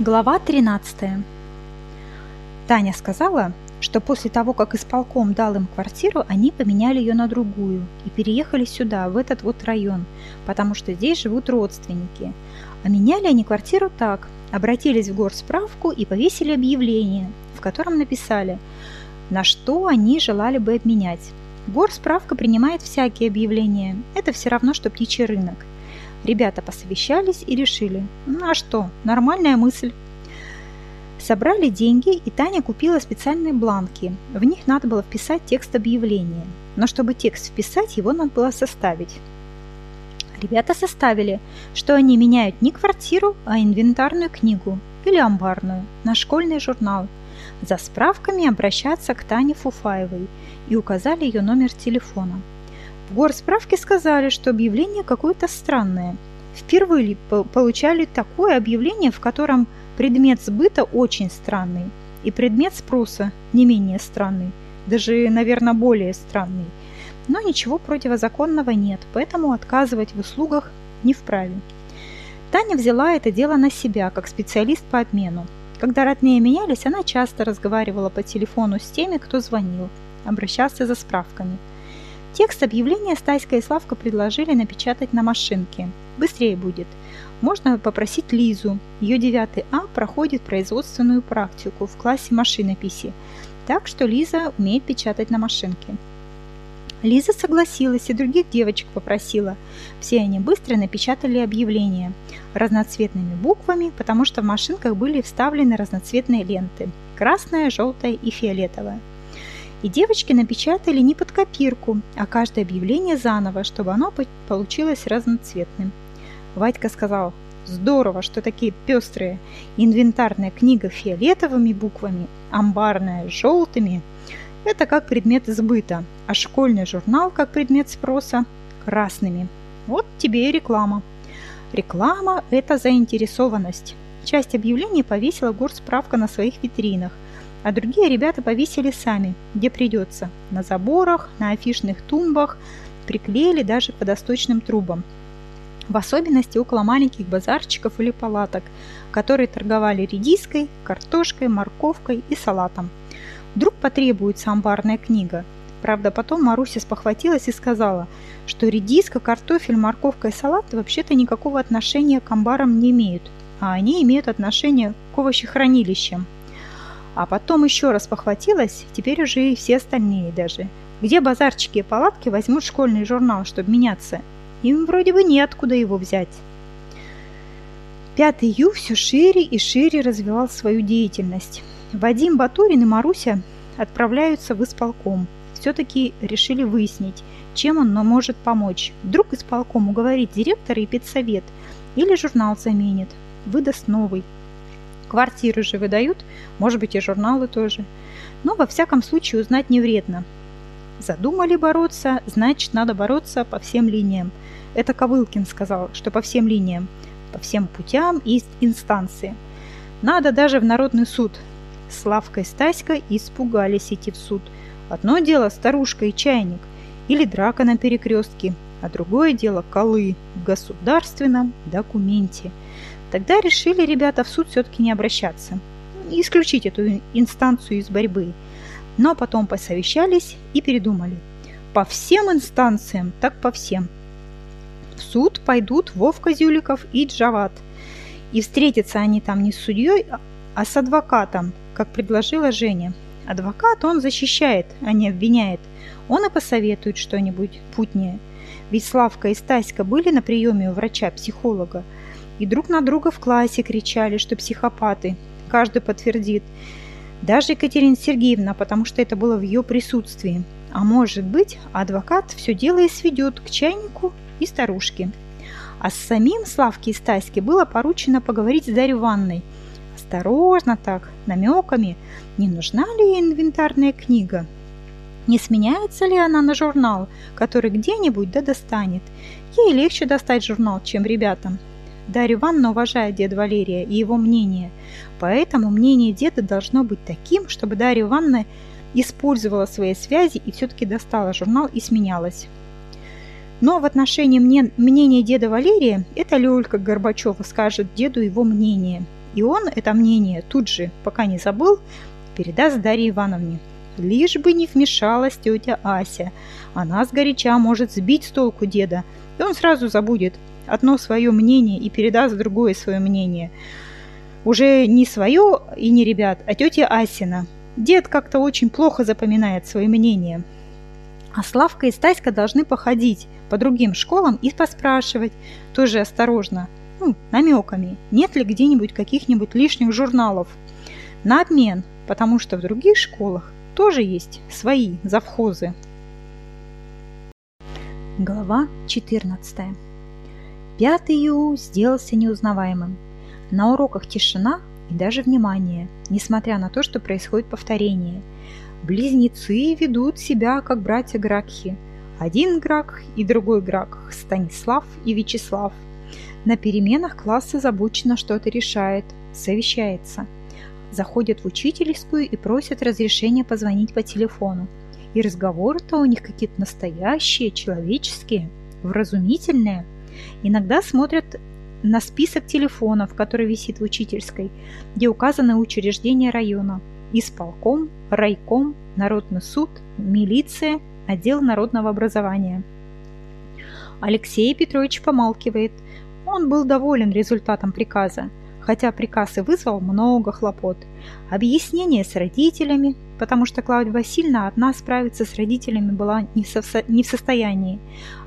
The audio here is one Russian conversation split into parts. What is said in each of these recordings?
Глава 13. Таня сказала, что после того, как исполком дал им квартиру, они поменяли ее на другую и переехали сюда, в этот вот район, потому что здесь живут родственники. А меняли они квартиру так. Обратились в горсправку и повесили объявление, в котором написали, на что они желали бы обменять. Горсправка принимает всякие объявления. Это все равно, что птичий рынок. Ребята посовещались и решили, ну а что, нормальная мысль. Собрали деньги, и Таня купила специальные бланки. В них надо было вписать текст объявления. Но чтобы текст вписать, его надо было составить. Ребята составили, что они меняют не квартиру, а инвентарную книгу или амбарную на школьный журнал. За справками обращаться к Тане Фуфаевой и указали ее номер телефона. В горсправке сказали, что объявление какое-то странное. Впервые получали такое объявление, в котором предмет сбыта очень странный и предмет спроса не менее странный, даже, наверное, более странный. Но ничего противозаконного нет, поэтому отказывать в услугах не вправе. Таня взяла это дело на себя, как специалист по обмену. Когда родные менялись, она часто разговаривала по телефону с теми, кто звонил, обращался за справками – Текст объявления Стаська и Славка предложили напечатать на машинке. Быстрее будет. Можно попросить Лизу. Ее 9 А проходит производственную практику в классе машинописи, так что Лиза умеет печатать на машинке. Лиза согласилась и других девочек попросила. Все они быстро напечатали объявление разноцветными буквами, потому что в машинках были вставлены разноцветные ленты – красная, желтая и фиолетовая. И девочки напечатали не под копирку, а каждое объявление заново, чтобы оно получилось разноцветным. Вадька сказал, здорово, что такие пестрые. Инвентарная книга фиолетовыми буквами, амбарная желтыми. Это как предмет сбыта, а школьный журнал как предмет спроса красными. Вот тебе и реклама. Реклама – это заинтересованность. Часть объявлений повесила горсправка на своих витринах – а другие ребята повесили сами, где придется, на заборах, на афишных тумбах, приклеили даже к водосточным трубам. В особенности около маленьких базарчиков или палаток, которые торговали редиской, картошкой, морковкой и салатом. Вдруг потребуется амбарная книга. Правда, потом Маруся спохватилась и сказала, что редиска, картофель, морковка и салат вообще-то никакого отношения к амбарам не имеют, а они имеют отношение к овощехранилищам. А потом еще раз похватилась, теперь уже и все остальные даже. Где базарчики и палатки возьмут школьный журнал, чтобы меняться? Им вроде бы неоткуда его взять. Пятый Ю все шире и шире развивал свою деятельность. Вадим Батурин и Маруся отправляются в исполком. Все-таки решили выяснить, чем он может помочь. Вдруг исполком уговорит директора и педсовет, или журнал заменит, выдаст новый. Квартиры же выдают, может быть и журналы тоже. Но во всяком случае узнать не вредно. Задумали бороться, значит надо бороться по всем линиям. Это Ковылкин сказал, что по всем линиям, по всем путям и инстанции. Надо даже в народный суд. Славка и Стаська испугались идти в суд. Одно дело старушка и чайник, или драка на перекрестке, а другое дело колы в государственном документе – Тогда решили ребята в суд все-таки не обращаться, исключить эту инстанцию из борьбы. Но потом посовещались и передумали. По всем инстанциям, так по всем. В суд пойдут Вовка Зюликов и Джават. И встретятся они там не с судьей, а с адвокатом, как предложила Женя. Адвокат он защищает, а не обвиняет. Он и посоветует что-нибудь путнее. Ведь Славка и Стаська были на приеме у врача-психолога – и друг на друга в классе кричали, что психопаты. Каждый подтвердит. Даже Екатерина Сергеевна, потому что это было в ее присутствии. А может быть, адвокат все дело и сведет к чайнику и старушке. А с самим Славке и Стаське было поручено поговорить с Дарьей Ивановной. Осторожно так, намеками, не нужна ли инвентарная книга. Не сменяется ли она на журнал, который где-нибудь да достанет. Ей легче достать журнал, чем ребятам. Дарья Ивановна уважает деда Валерия и его мнение, поэтому мнение деда должно быть таким, чтобы Дарья Ивановна использовала свои связи и все-таки достала журнал и сменялась. Но в отношении мне, мнения деда Валерия это Лёлька Горбачева скажет деду его мнение. И он это мнение тут же, пока не забыл, передаст Дарье Ивановне. Лишь бы не вмешалась тетя Ася. Она сгоряча может сбить с толку деда, и он сразу забудет одно свое мнение и передаст другое свое мнение. Уже не свое и не ребят, а тетя Асина. Дед как-то очень плохо запоминает свои мнения. А Славка и Стаська должны походить по другим школам и поспрашивать, тоже осторожно, ну, намеками, нет ли где-нибудь каких-нибудь лишних журналов. На обмен, потому что в других школах тоже есть свои завхозы. Глава 14. Пятый Ю сделался неузнаваемым. На уроках тишина и даже внимание, несмотря на то, что происходит повторение. Близнецы ведут себя как братья Гракхи. Один Грак и другой Грак, Станислав и Вячеслав. На переменах класс озабоченно что-то решает, совещается – заходят в учительскую и просят разрешения позвонить по телефону. И разговоры-то у них какие-то настоящие, человеческие, вразумительные. Иногда смотрят на список телефонов, который висит в учительской, где указаны учреждения района. Исполком, райком, народный суд, милиция, отдел народного образования. Алексей Петрович помалкивает. Он был доволен результатом приказа хотя приказ и вызвал много хлопот. Объяснение с родителями, потому что Клавдия Васильевна одна справиться с родителями была не со... не в состоянии.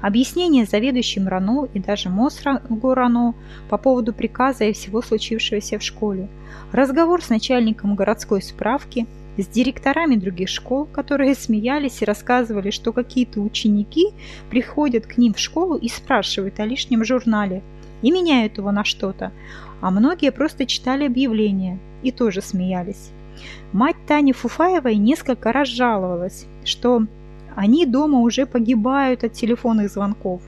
Объяснение заведующим РАНО и даже МОСГО РАНО по поводу приказа и всего случившегося в школе. Разговор с начальником городской справки, с директорами других школ, которые смеялись и рассказывали, что какие-то ученики приходят к ним в школу и спрашивают о лишнем журнале и меняют его на что-то а многие просто читали объявления и тоже смеялись. Мать Тани Фуфаевой несколько раз жаловалась, что они дома уже погибают от телефонных звонков.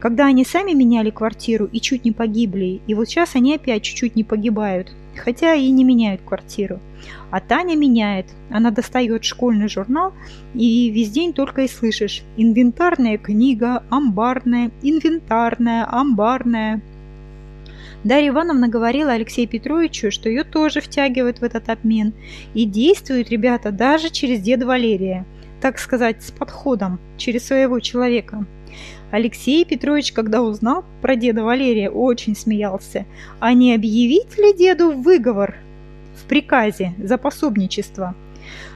Когда они сами меняли квартиру и чуть не погибли, и вот сейчас они опять чуть-чуть не погибают, хотя и не меняют квартиру. А Таня меняет. Она достает школьный журнал, и весь день только и слышишь «Инвентарная книга», «Амбарная», «Инвентарная», «Амбарная». Дарья Ивановна говорила Алексею Петровичу, что ее тоже втягивают в этот обмен. И действуют ребята даже через деда Валерия, так сказать, с подходом, через своего человека. Алексей Петрович, когда узнал про деда Валерия, очень смеялся. А не объявить ли деду выговор в приказе за пособничество?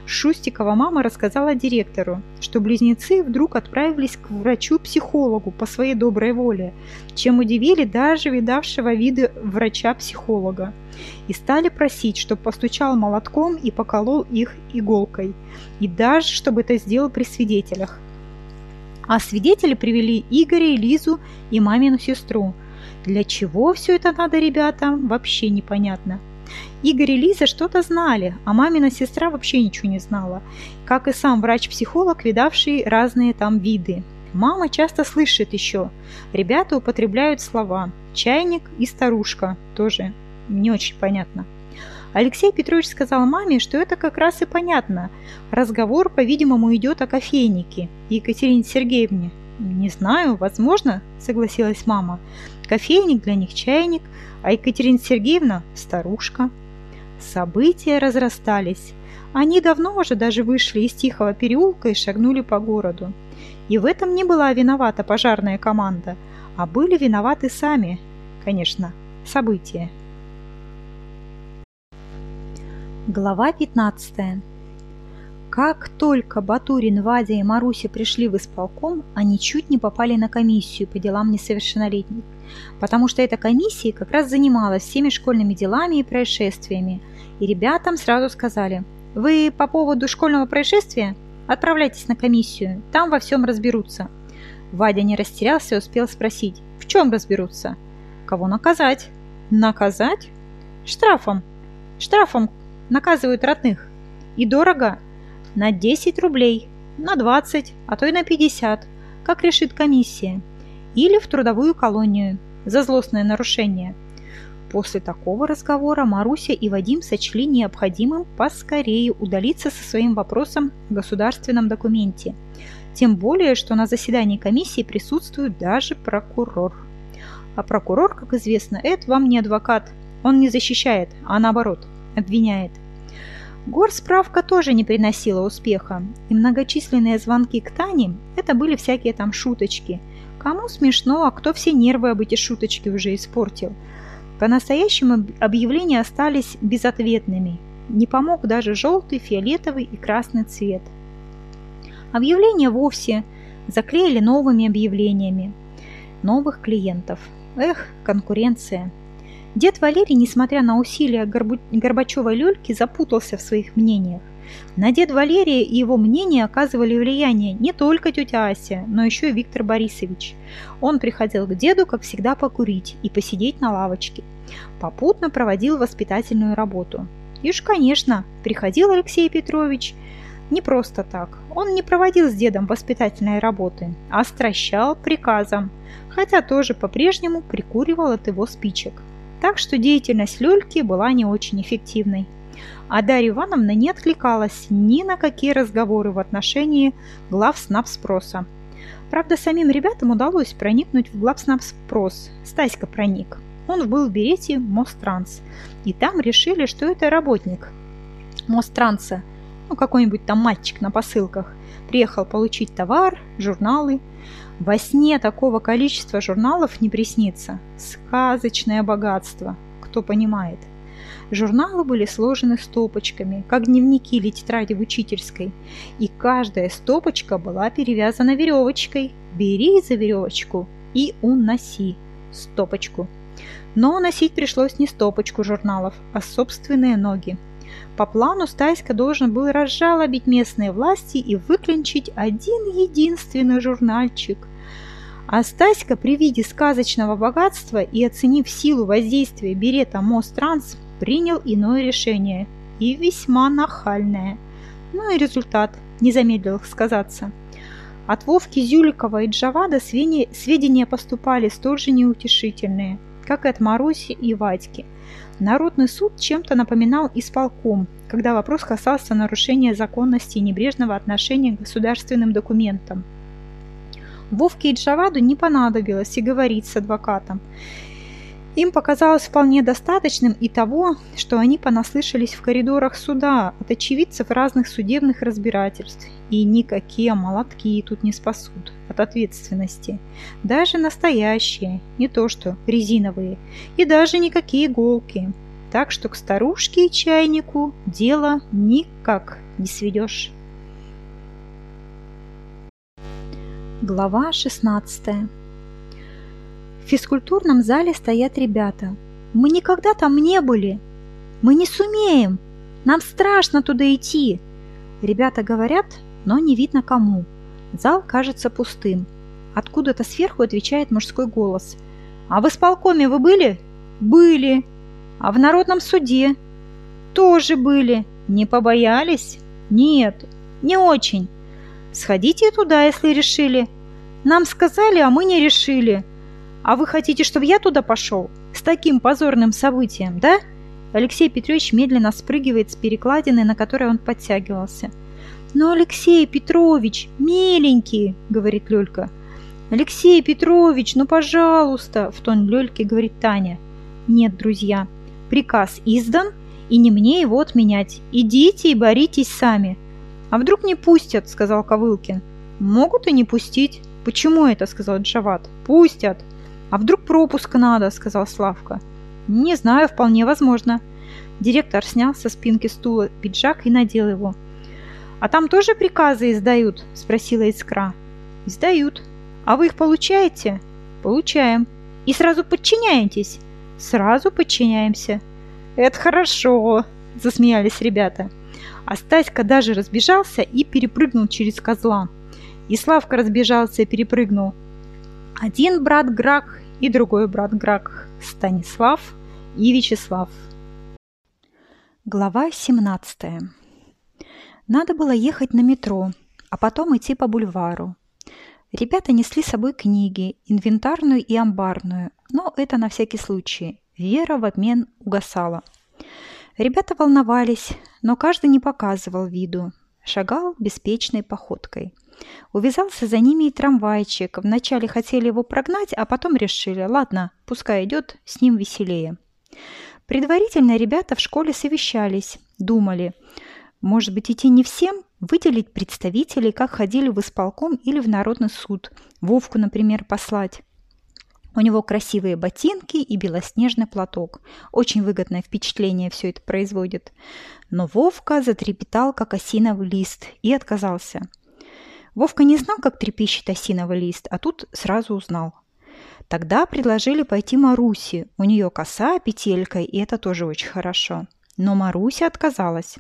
Шустикова мама рассказала директору, что близнецы вдруг отправились к врачу-психологу по своей доброй воле, чем удивили даже видавшего виды врача-психолога, и стали просить, чтобы постучал молотком и поколол их иголкой, и даже чтобы это сделал при свидетелях. А свидетели привели Игоря и Лизу и мамину сестру. Для чего все это надо, ребята, вообще непонятно. Игорь и Лиза что-то знали, а мамина сестра вообще ничего не знала, как и сам врач-психолог, видавший разные там виды. Мама часто слышит еще. Ребята употребляют слова «чайник» и «старушка». Тоже не очень понятно. Алексей Петрович сказал маме, что это как раз и понятно. Разговор, по-видимому, идет о кофейнике Екатерине Сергеевне. «Не знаю, возможно», — согласилась мама. «Кофейник для них чайник, а Екатерина Сергеевна – старушка. События разрастались. Они давно уже даже вышли из тихого переулка и шагнули по городу. И в этом не была виновата пожарная команда, а были виноваты сами, конечно, события. Глава 15. Как только Батурин, Вадя и Маруся пришли в исполком, они чуть не попали на комиссию по делам несовершеннолетних потому что эта комиссия как раз занималась всеми школьными делами и происшествиями. И ребятам сразу сказали, вы по поводу школьного происшествия отправляйтесь на комиссию, там во всем разберутся. Вадя не растерялся и успел спросить, в чем разберутся? Кого наказать? Наказать? Штрафом. Штрафом наказывают родных. И дорого. На 10 рублей, на 20, а то и на 50, как решит комиссия или в трудовую колонию за злостное нарушение. После такого разговора Маруся и Вадим сочли необходимым поскорее удалиться со своим вопросом в государственном документе. Тем более, что на заседании комиссии присутствует даже прокурор. А прокурор, как известно, это вам не адвокат, Он не защищает, а наоборот, обвиняет. Горсправка тоже не приносила успеха, и многочисленные звонки к Тане – это были всякие там шуточки. Кому смешно, а кто все нервы об эти шуточки уже испортил. По-настоящему объявления остались безответными. Не помог даже желтый, фиолетовый и красный цвет. Объявления вовсе заклеили новыми объявлениями. Новых клиентов. Эх, конкуренция. Дед Валерий, несмотря на усилия Горбачевой люльки, запутался в своих мнениях. На дед Валерия и его мнение оказывали влияние не только тетя Ася, но еще и Виктор Борисович. Он приходил к деду, как всегда, покурить и посидеть на лавочке. Попутно проводил воспитательную работу. И уж, конечно, приходил Алексей Петрович не просто так. Он не проводил с дедом воспитательной работы, а стращал приказом, хотя тоже по-прежнему прикуривал от его спичек так что деятельность Люльки была не очень эффективной. А Дарья Ивановна не откликалась ни на какие разговоры в отношении глав снабспроса. Правда, самим ребятам удалось проникнуть в главснабспрос. Стаська проник. Он был в берете Мостранс. И там решили, что это работник Мостранса, ну какой-нибудь там мальчик на посылках, приехал получить товар, журналы – во сне такого количества журналов не приснится. Сказочное богатство, кто понимает. Журналы были сложены стопочками, как дневники или тетради в учительской, и каждая стопочка была перевязана веревочкой. Бери за веревочку и уноси стопочку. Но носить пришлось не стопочку журналов, а собственные ноги. По плану Стаська должен был разжалобить местные власти и выклинчить один единственный журнальчик. А Стаська при виде сказочного богатства и оценив силу воздействия берета Мостранс, принял иное решение и весьма нахальное. Ну и результат не замедлил сказаться. От Вовки Зюликова и Джавада сведения поступали столь же неутешительные, как и от Маруси и Вадьки – Народный суд чем-то напоминал исполком, когда вопрос касался нарушения законности и небрежного отношения к государственным документам. Вовке и Джаваду не понадобилось и говорить с адвокатом. Им показалось вполне достаточным и того, что они понаслышались в коридорах суда от очевидцев разных судебных разбирательств, и никакие молотки тут не спасут от ответственности. Даже настоящие, не то что резиновые, и даже никакие иголки. Так что к старушке и чайнику дело никак не сведешь. Глава 16 в физкультурном зале стоят ребята. Мы никогда там не были. Мы не сумеем. Нам страшно туда идти. Ребята говорят, но не видно кому. Зал кажется пустым. Откуда-то сверху отвечает мужской голос. «А в исполкоме вы были?» «Были». «А в народном суде?» «Тоже были». «Не побоялись?» «Нет, не очень». «Сходите туда, если решили». «Нам сказали, а мы не решили». А вы хотите, чтобы я туда пошел? С таким позорным событием, да? Алексей Петрович медленно спрыгивает с перекладины, на которой он подтягивался. «Но, Алексей Петрович, миленький!» — говорит Лёлька. «Алексей Петрович, ну пожалуйста!» — в тон Лёльки говорит Таня. «Нет, друзья, приказ издан, и не мне его отменять. Идите и боритесь сами». «А вдруг не пустят?» — сказал Ковылкин. «Могут и не пустить». «Почему это?» — сказал Джават. «Пустят». «А вдруг пропуск надо?» – сказал Славка. «Не знаю, вполне возможно». Директор снял со спинки стула пиджак и надел его. «А там тоже приказы издают?» – спросила Искра. «Издают. А вы их получаете?» «Получаем. И сразу подчиняетесь?» «Сразу подчиняемся». «Это хорошо!» – засмеялись ребята. А Стаська даже разбежался и перепрыгнул через козла. И Славка разбежался и перепрыгнул. Один брат Грак и другой брат Грак Станислав и Вячеслав. Глава 17. Надо было ехать на метро, а потом идти по бульвару. Ребята несли с собой книги, инвентарную и амбарную, но это на всякий случай. Вера в обмен угасала. Ребята волновались, но каждый не показывал виду. Шагал беспечной походкой – Увязался за ними и трамвайчик. Вначале хотели его прогнать, а потом решили, ладно, пускай идет, с ним веселее. Предварительно ребята в школе совещались, думали, может быть, идти не всем, выделить представителей, как ходили в исполком или в народный суд, Вовку, например, послать. У него красивые ботинки и белоснежный платок. Очень выгодное впечатление все это производит. Но Вовка затрепетал, как осиновый лист, и отказался. Вовка не знал, как трепещет осиновый лист, а тут сразу узнал. Тогда предложили пойти Марусе. У нее коса, петелька, и это тоже очень хорошо. Но Маруся отказалась.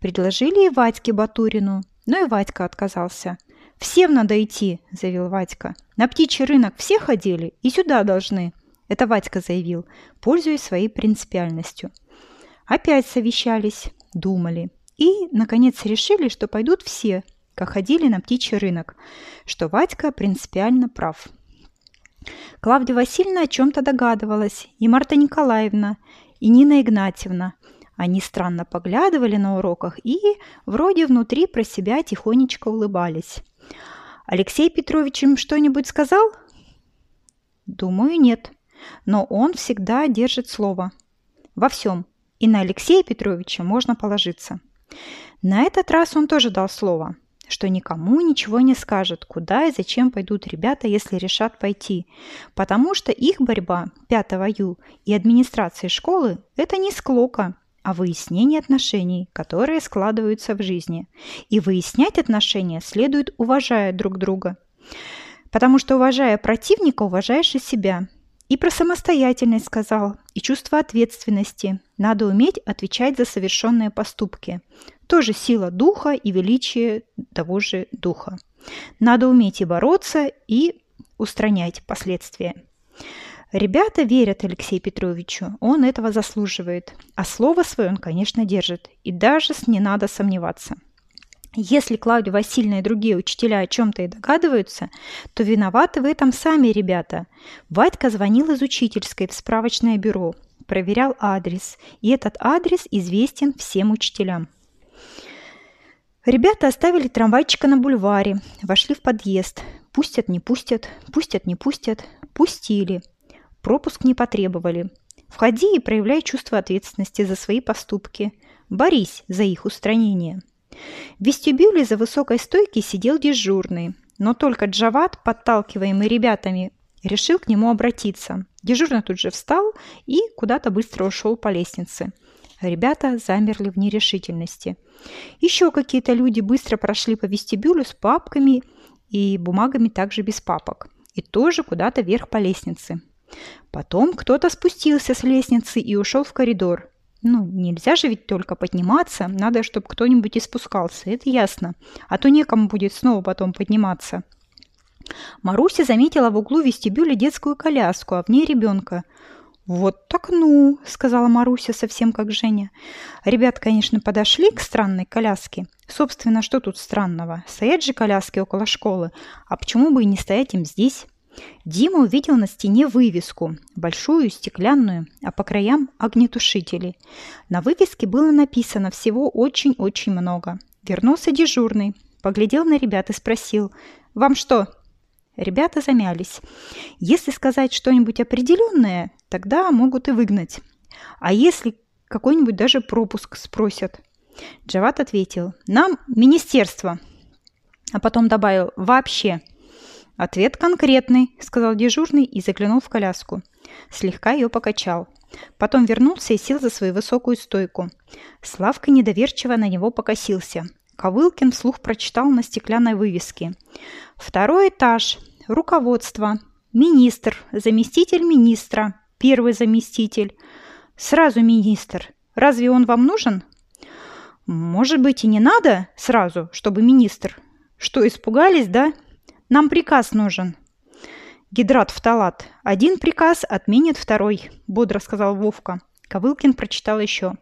Предложили и Вадьке Батурину, но и Вадька отказался. «Всем надо идти», – заявил Вадька. «На птичий рынок все ходили и сюда должны». Это Вадька заявил, пользуясь своей принципиальностью. Опять совещались, думали. И, наконец, решили, что пойдут все, как ходили на птичий рынок, что Вадька принципиально прав. Клавдия Васильевна о чем-то догадывалась, и Марта Николаевна, и Нина Игнатьевна. Они странно поглядывали на уроках и вроде внутри про себя тихонечко улыбались. Алексей Петрович им что-нибудь сказал? Думаю, нет. Но он всегда держит слово. Во всем. И на Алексея Петровича можно положиться. На этот раз он тоже дал слово, что никому ничего не скажет, куда и зачем пойдут ребята, если решат пойти. Потому что их борьба 5 ю и администрации школы – это не склока, а выяснение отношений, которые складываются в жизни. И выяснять отношения следует, уважая друг друга. Потому что, уважая противника, уважаешь и себя. И про самостоятельность сказал, и чувство ответственности. Надо уметь отвечать за совершенные поступки. Тоже сила духа и величие того же духа. Надо уметь и бороться, и устранять последствия. Ребята верят Алексею Петровичу, он этого заслуживает. А слово свое он, конечно, держит. И даже не надо сомневаться. Если Клавдия Васильевна и другие учителя о чем-то и догадываются, то виноваты в этом сами ребята. Вадька звонил из учительской в справочное бюро, проверял адрес, и этот адрес известен всем учителям. Ребята оставили трамвайчика на бульваре, вошли в подъезд. Пустят, не пустят, пустят, не пустят. Пустили. Пропуск не потребовали. Входи и проявляй чувство ответственности за свои поступки. Борись за их устранение. В вестибюле за высокой стойкой сидел дежурный, но только Джават, подталкиваемый ребятами, решил к нему обратиться. Дежурный тут же встал и куда-то быстро ушел по лестнице. Ребята замерли в нерешительности. Еще какие-то люди быстро прошли по вестибюлю с папками и бумагами также без папок. И тоже куда-то вверх по лестнице. Потом кто-то спустился с лестницы и ушел в коридор. Ну, нельзя же ведь только подниматься, надо, чтобы кто-нибудь и спускался, это ясно. А то некому будет снова потом подниматься. Маруся заметила в углу вестибюля детскую коляску, а в ней ребенка. «Вот так ну», — сказала Маруся, совсем как Женя. Ребят, конечно, подошли к странной коляске. Собственно, что тут странного? Стоят же коляски около школы, а почему бы и не стоять им здесь? Дима увидел на стене вывеску, большую, стеклянную, а по краям огнетушители. На вывеске было написано всего очень-очень много. Вернулся дежурный, поглядел на ребят и спросил, «Вам что?» Ребята замялись. Если сказать что-нибудь определенное, тогда могут и выгнать. А если какой-нибудь даже пропуск спросят? Джават ответил, «Нам министерство». А потом добавил «вообще». «Ответ конкретный», — сказал дежурный и заглянул в коляску. Слегка ее покачал. Потом вернулся и сел за свою высокую стойку. Славка недоверчиво на него покосился. Ковылкин вслух прочитал на стеклянной вывеске. «Второй этаж. Руководство. Министр. Заместитель министра. Первый заместитель. Сразу министр. Разве он вам нужен?» «Может быть, и не надо сразу, чтобы министр. Что, испугались, да?» Нам приказ нужен. Гидрат в талат. Один приказ отменит второй, бодро сказал Вовка. Ковылкин прочитал еще.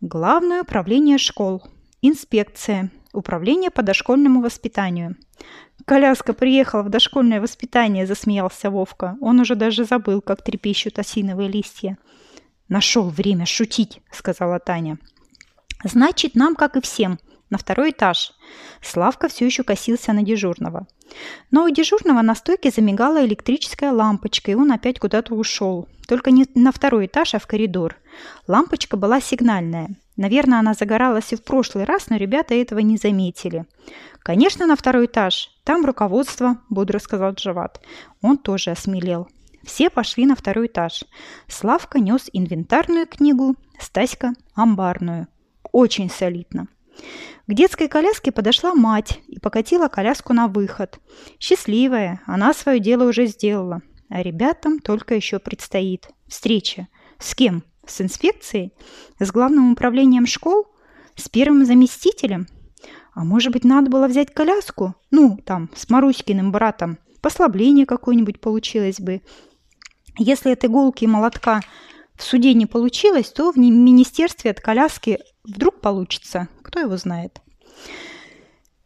Главное управление школ. Инспекция. Управление по дошкольному воспитанию. Коляска приехала в дошкольное воспитание, засмеялся Вовка. Он уже даже забыл, как трепещут осиновые листья. Нашел время шутить, сказала Таня. Значит, нам, как и всем, на второй этаж. Славка все еще косился на дежурного. Но у дежурного на стойке замигала электрическая лампочка, и он опять куда-то ушел. Только не на второй этаж, а в коридор. Лампочка была сигнальная. Наверное, она загоралась и в прошлый раз, но ребята этого не заметили. «Конечно, на второй этаж. Там руководство», – бодро сказал Джават. Он тоже осмелел. Все пошли на второй этаж. Славка нес инвентарную книгу, Стаська – амбарную. Очень солидно. К детской коляске подошла мать и покатила коляску на выход. Счастливая, она свое дело уже сделала. А ребятам только еще предстоит. Встреча. С кем? С инспекцией? С главным управлением школ? С первым заместителем? А может быть, надо было взять коляску? Ну, там, с Маруськиным братом. Послабление какое-нибудь получилось бы. Если от иголки и молотка в суде не получилось, то в министерстве от коляски вдруг получится. Кто его знает.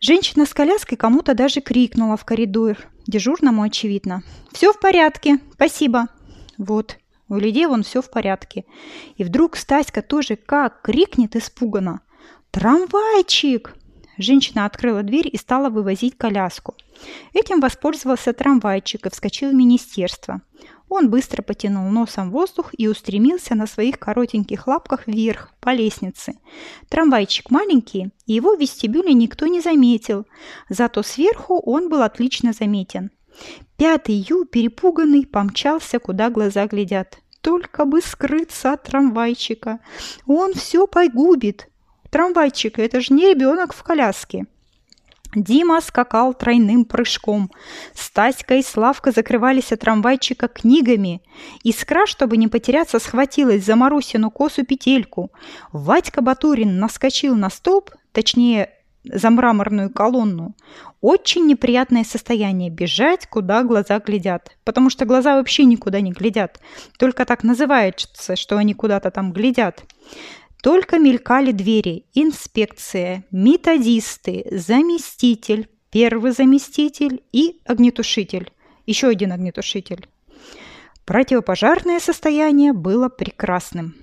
Женщина с коляской кому-то даже крикнула в коридор. Дежурному очевидно. «Все в порядке, спасибо». Вот, у людей вон все в порядке. И вдруг Стаська тоже как крикнет испуганно. «Трамвайчик!» Женщина открыла дверь и стала вывозить коляску. Этим воспользовался трамвайчик и вскочил в министерство. Он быстро потянул носом воздух и устремился на своих коротеньких лапках вверх, по лестнице. Трамвайчик маленький, и его в вестибюле никто не заметил, зато сверху он был отлично заметен. Пятый Ю, перепуганный, помчался, куда глаза глядят. Только бы скрыться от трамвайчика. Он все погубит. Трамвайчик – это же не ребенок в коляске. Дима скакал тройным прыжком. Стаська и Славка закрывались от трамвайчика книгами. Искра, чтобы не потеряться, схватилась за Марусину косу петельку. Вадька Батурин наскочил на столб, точнее, за мраморную колонну. Очень неприятное состояние – бежать, куда глаза глядят. Потому что глаза вообще никуда не глядят. Только так называется, что они куда-то там глядят. Только мелькали двери. Инспекция, методисты, заместитель, первый заместитель и огнетушитель. Еще один огнетушитель. Противопожарное состояние было прекрасным.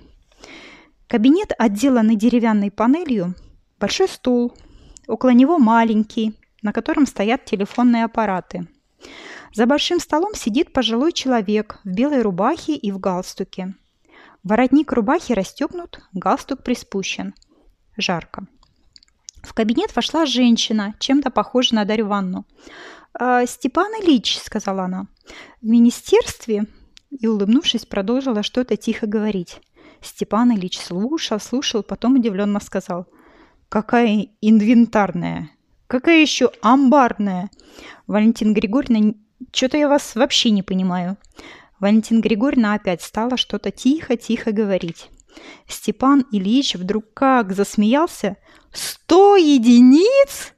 Кабинет, отделанный деревянной панелью, большой стул, около него маленький, на котором стоят телефонные аппараты. За большим столом сидит пожилой человек в белой рубахе и в галстуке. Воротник рубахи расстегнут, галстук приспущен. Жарко. В кабинет вошла женщина, чем-то похожа на Дарью Ванну. «Э, «Степан Ильич», — сказала она, — «в министерстве...» И, улыбнувшись, продолжила что-то тихо говорить. Степан Ильич слушал, слушал, потом удивленно сказал. «Какая инвентарная! Какая еще амбарная! Валентин Григорьевна, что-то я вас вообще не понимаю. Валентина Григорьевна опять стала что-то тихо-тихо говорить. Степан Ильич вдруг как засмеялся. «Сто единиц?»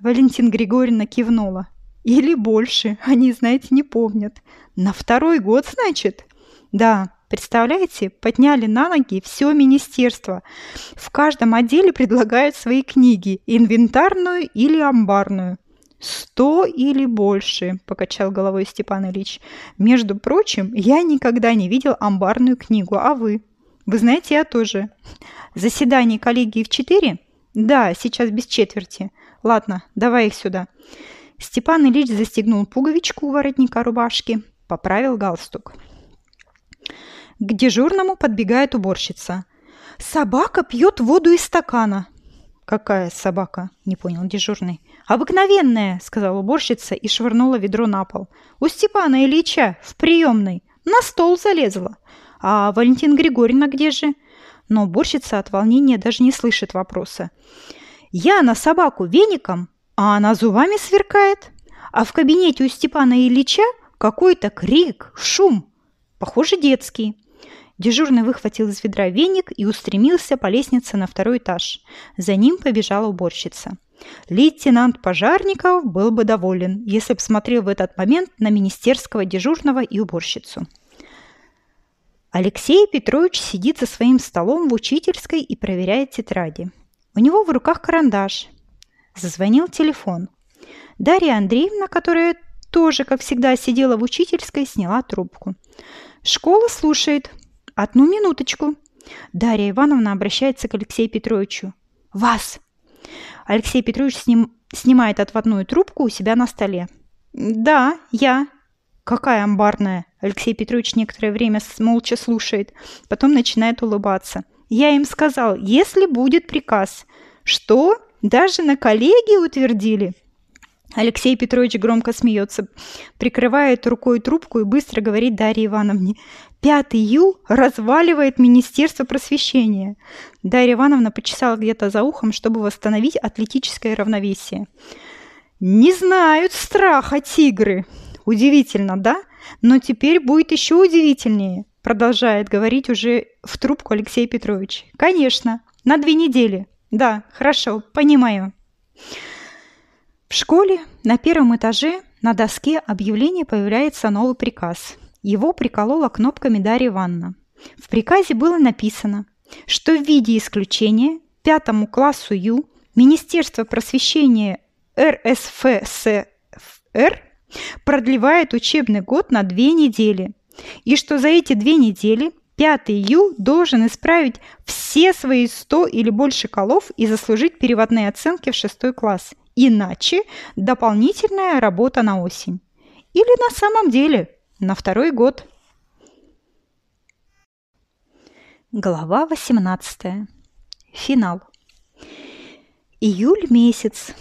Валентина Григорьевна кивнула. «Или больше, они, знаете, не помнят. На второй год, значит?» «Да, представляете, подняли на ноги все министерство. В каждом отделе предлагают свои книги, инвентарную или амбарную. «Сто или больше», – покачал головой Степан Ильич. «Между прочим, я никогда не видел амбарную книгу, а вы?» «Вы знаете, я тоже». «Заседание коллегии в четыре?» «Да, сейчас без четверти. Ладно, давай их сюда». Степан Ильич застегнул пуговичку у воротника рубашки, поправил галстук. К дежурному подбегает уборщица. «Собака пьет воду из стакана». «Какая собака?» – не понял дежурный. «Обыкновенная!» – сказала уборщица и швырнула ведро на пол. «У Степана Ильича в приемной. На стол залезла. А Валентин Григорьевна где же?» Но уборщица от волнения даже не слышит вопроса. «Я на собаку веником, а она зубами сверкает. А в кабинете у Степана Ильича какой-то крик, шум. Похоже, детский. Дежурный выхватил из ведра веник и устремился по лестнице на второй этаж. За ним побежала уборщица. Лейтенант Пожарников был бы доволен, если бы смотрел в этот момент на министерского дежурного и уборщицу. Алексей Петрович сидит за своим столом в учительской и проверяет тетради. У него в руках карандаш. Зазвонил телефон. Дарья Андреевна, которая тоже, как всегда, сидела в учительской, сняла трубку. «Школа слушает», «Одну минуточку». Дарья Ивановна обращается к Алексею Петровичу. «Вас!» Алексей Петрович сним... снимает отводную трубку у себя на столе. «Да, я». «Какая амбарная?» Алексей Петрович некоторое время молча слушает, потом начинает улыбаться. «Я им сказал, если будет приказ». «Что? Даже на коллегии утвердили?» Алексей Петрович громко смеется, прикрывает рукой трубку и быстро говорит Дарье Ивановне. «Пятый Ю разваливает Министерство просвещения». Дарья Ивановна почесала где-то за ухом, чтобы восстановить атлетическое равновесие. «Не знают страха тигры!» Удивительно, да? Но теперь будет еще удивительнее, продолжает говорить уже в трубку Алексей Петрович. Конечно, на две недели. Да, хорошо, понимаю. В школе на первом этаже на доске объявления появляется новый приказ. Его приколола кнопками Дарья Ивановна. В приказе было написано, что в виде исключения пятому классу Ю Министерство просвещения РСФСР продлевает учебный год на две недели. И что за эти две недели пятый Ю должен исправить все свои 100 или больше колов и заслужить переводные оценки в шестой класс. Иначе дополнительная работа на осень. Или на самом деле на второй год. Глава 18. Финал. Июль месяц.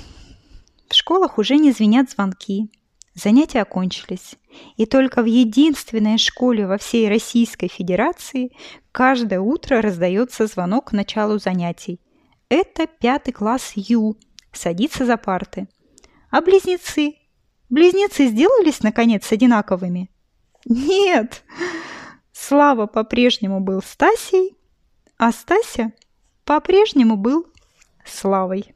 В школах уже не звенят звонки. Занятия окончились, и только в единственной школе во всей Российской Федерации каждое утро раздается звонок к началу занятий. Это пятый класс Ю, садится за парты. А близнецы? Близнецы сделались, наконец, одинаковыми? Нет! Слава по-прежнему был Стасей, а Стася по-прежнему был Славой.